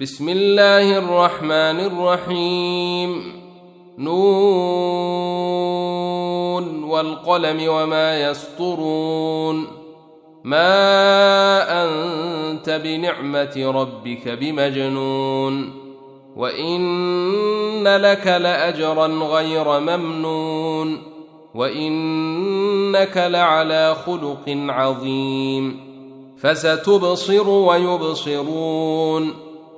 بسم الله الرحمن الرحيم. نون والقلم وما يسطرون. ما أنت بنعمة ربك بمجنون. وإن لك لأجرا غير ممنون. وإنك لعلى خلق عظيم. فستبصر ويبصرون.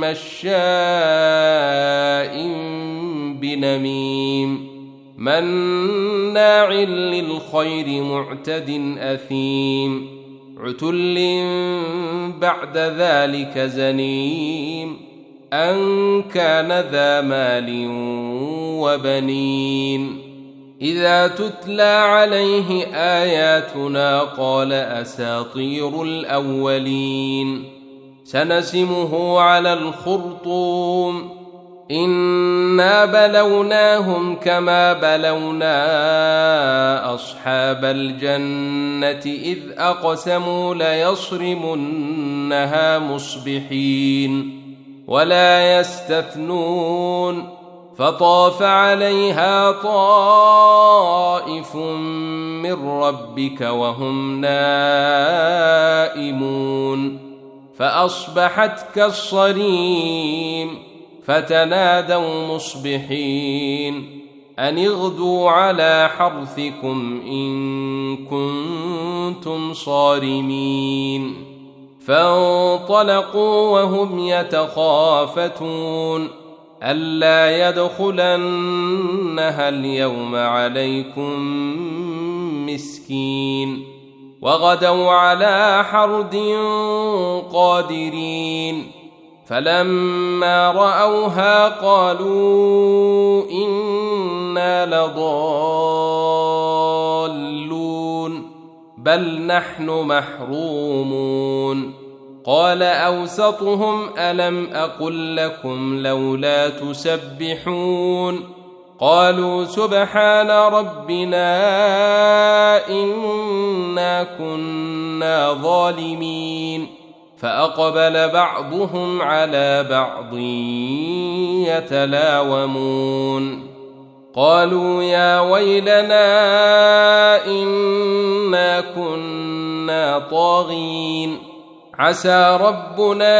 مشاء بنميم مناع للخير معتد اثيم عتل بعد ذلك زنيم ان كان ذا مال وبنين اذا تتلى عليه اياتنا قال اساطير الاولين سنسمه على الخرطوم. انا بلوناهم كما بلونا اصحاب الجنه اذ اقسموا ليصرمنها مصبحين ولا يستثنون فطاف عليها طائف من ربك وهم نائمون فأصبحت كالصريم فتنادوا مصبحين أن اغدوا على حرثكم إن كنتم صارمين فانطلقوا وهم يتخافتون ألا يدخلنها اليوم عليكم مسكين وغدوا على حرد قادرين. فلما رأوها قالوا إنا لضالون بل نحن محرومون. قال أوسطهم ألم أقل لكم لولا تسبحون؟ قالوا سبحان ربنا إنا كنا ظالمين. فأقبل بعضهم على بعض يتلاومون. قالوا يا ويلنا إنا كنا طاغين. عسى ربنا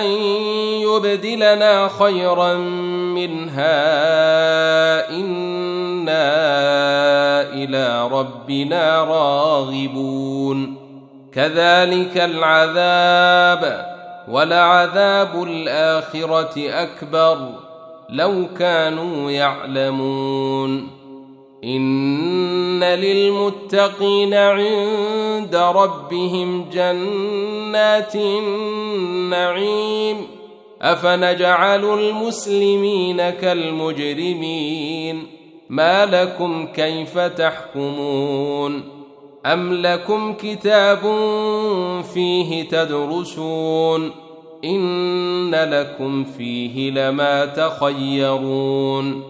أن يبدلنا خيرا منها إنا إلى ربنا راغبون. كذلك العذاب ولعذاب الآخرة أكبر لو كانوا يعلمون. إن للمتقين عند ربهم جنات النعيم. أفنجعل المسلمين كالمجرمين؟ ما لكم كيف تحكمون؟ أم لكم كتاب فيه تدرسون؟ إن لكم فيه لما تخيرون.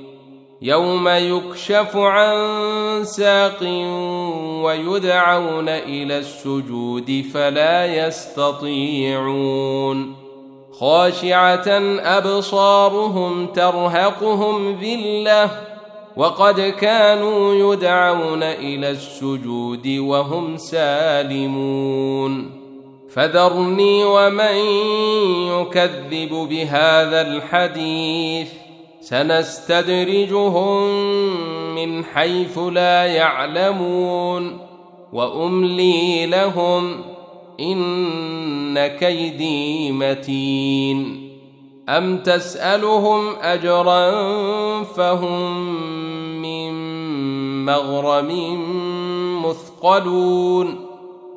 يوم يكشف عن ساق ويدعون إلى السجود فلا يستطيعون. خاشعة أبصارهم ترهقهم ذلة وقد كانوا يدعون إلى السجود وهم سالمون. فذرني ومن يكذب بهذا الحديث. سنستدرجهم من حيث لا يعلمون وأملي لهم إن كيدي متين أم تسألهم أجرا فهم من مغرم مثقلون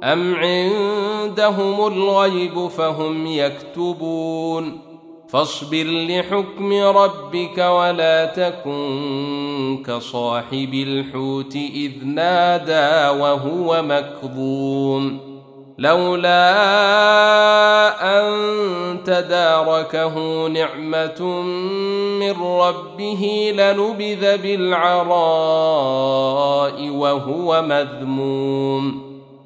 أم عندهم الغيب فهم يكتبون فاصبر لحكم ربك ولا تكن كصاحب الحوت إذ نادى وهو مكظوم لولا أن تداركه نعمة من ربه لنبذ بالعراء وهو مذموم